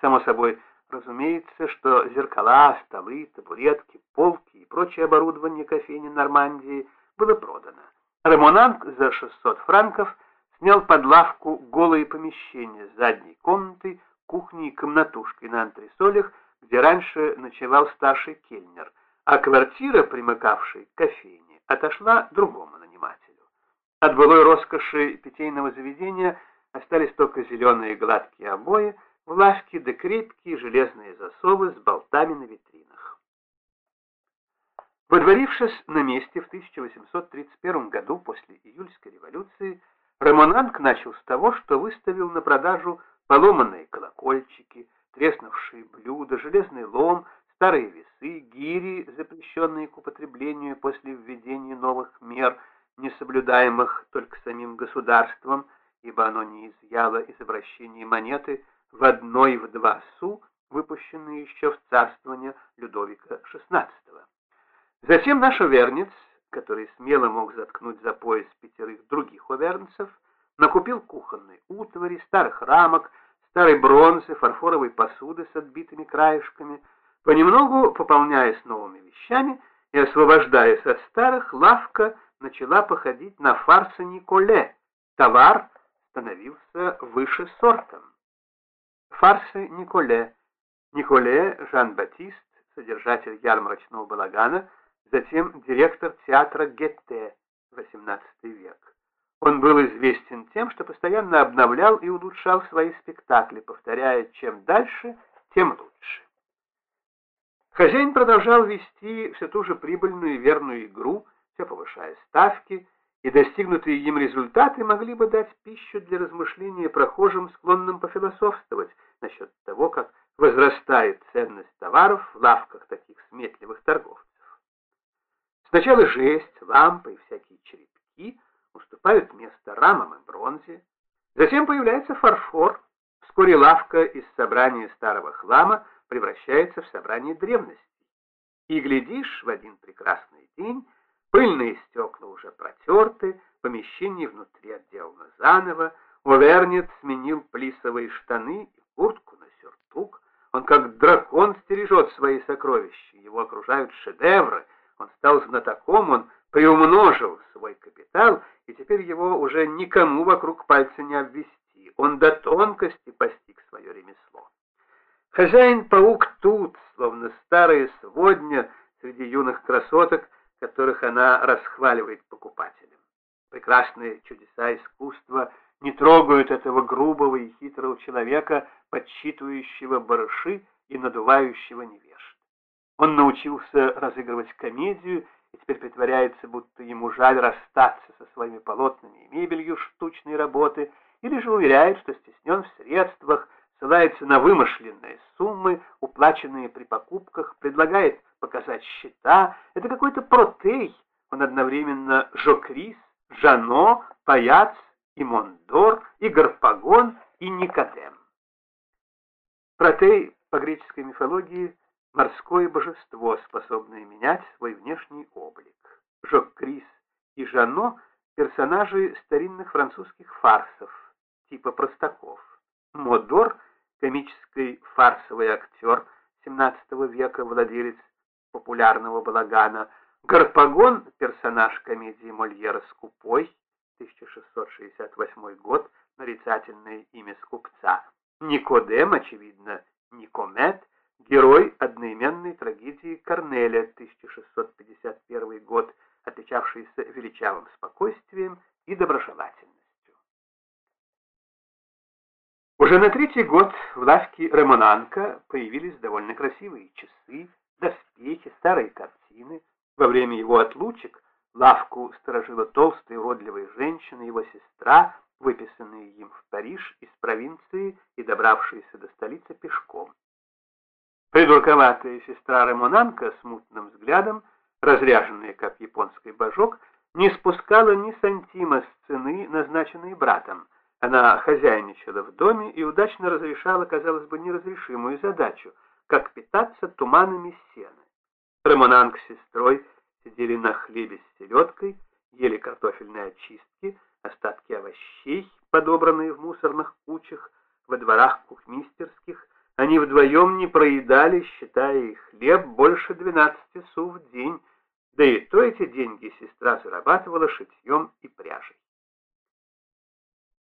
Само собой, разумеется, что зеркала, столы, табуретки, полки и прочее оборудование кофейни Нормандии было продано. Ремонант за 600 франков снял под лавку голые помещения задней комнатой, кухней и комнатушкой на антресолях, где раньше ночевал старший кельнер, а квартира, примыкавшая к кофейне, отошла другому нанимателю. От былой роскоши питейного заведения остались только зеленые гладкие обои, в лавке да крепкие железные засовы с болтами на витринах. Водворившись на месте в 1831 году после июльской революции, Рамонанг начал с того, что выставил на продажу поломанные колокольчики, треснувшие блюда, железный лом, старые весы, гири, запрещенные к употреблению после введения новых мер, не соблюдаемых только самим государством, ибо оно не изъяло из обращения монеты в одной в два су, выпущенные еще в царствование Людовика XVI. Затем наш овернец, который смело мог заткнуть за пояс пятерых других овернцев, накупил кухонной утвари, старых рамок, старой бронзы, фарфоровой посуды с отбитыми краешками, понемногу пополняясь новыми вещами и освобождаясь от старых, лавка начала походить на фарсы Николе. Товар становился выше сортом. Фарсы Николе. Николе Жан-Батист, содержатель ярмарочного балагана, затем директор театра Гетте, XVIII век. Он был известен тем, что постоянно обновлял и улучшал свои спектакли, повторяя, чем дальше, тем лучше. Хозяин продолжал вести все ту же прибыльную и верную игру, все повышая ставки, и достигнутые им результаты могли бы дать пищу для размышления прохожим, склонным пофилософствовать насчет того, как возрастает ценность товаров в лавках таких сметливых торговцев. Сначала жесть, лампы и всякие черепки уступают место рамам и бронзе, затем появляется фарфор, вскоре лавка из собрания старого хлама превращается в собрание древностей. И глядишь, в один прекрасный день Пыльные стекла уже протерты, помещение внутри отделано заново, Увернет сменил плисовые штаны и куртку на сюртук. Он как дракон стережет свои сокровища, его окружают шедевры. Он стал знатоком, он приумножил свой капитал, и теперь его уже никому вокруг пальца не обвести. Он до тонкости постиг свое ремесло. Хозяин-паук тут, словно старая сводня среди юных красоток, которых она расхваливает покупателям. Прекрасные чудеса искусства не трогают этого грубого и хитрого человека, подсчитывающего барыши и надувающего невежд. Он научился разыгрывать комедию и теперь притворяется, будто ему жаль расстаться со своими полотнами и мебелью штучной работы, или же уверяет, что стеснен в средствах, ссылается на вымышленные суммы, уплаченные при покупках, предлагает показать счета. Это какой-то протей. Он одновременно Жокрис, Жано, Паяц и Мондор, и Гарпагон, и Никодем. Протей по греческой мифологии морское божество, способное менять свой внешний облик. Жокрис и Жано – персонажи старинных французских фарсов, типа простаков. Модор – комический фарсовый актер XVII века, владелец популярного балагана, Гарпагон, персонаж комедии Мольера «Скупой», 1668 год, нарицательное имя скупца, Никодем, очевидно, Никомет, герой одноименной трагедии Корнеля, 1651 год, отличавшийся величавым спокойствием и доброжелательностью. Уже на третий год в лавке Ремонанка появились довольно красивые часы, доспехи, старые картины. Во время его отлучек лавку сторожила толстая уродливая женщина, его сестра, выписанные им в Париж из провинции и добравшиеся до столицы пешком. Придурковатая сестра Рамонанка с мутным взглядом, разряженная как японский божок, не спускала ни сантима с цены, назначенной братом. Она хозяйничала в доме и удачно разрешала, казалось бы, неразрешимую задачу — как питаться туманами сена. Рамонанг с сестрой сидели на хлебе с селедкой, ели картофельные очистки, остатки овощей, подобранные в мусорных кучах, во дворах кухмистерских. Они вдвоем не проедали, считая их хлеб, больше 12 су в день, да и то эти деньги сестра зарабатывала шитьем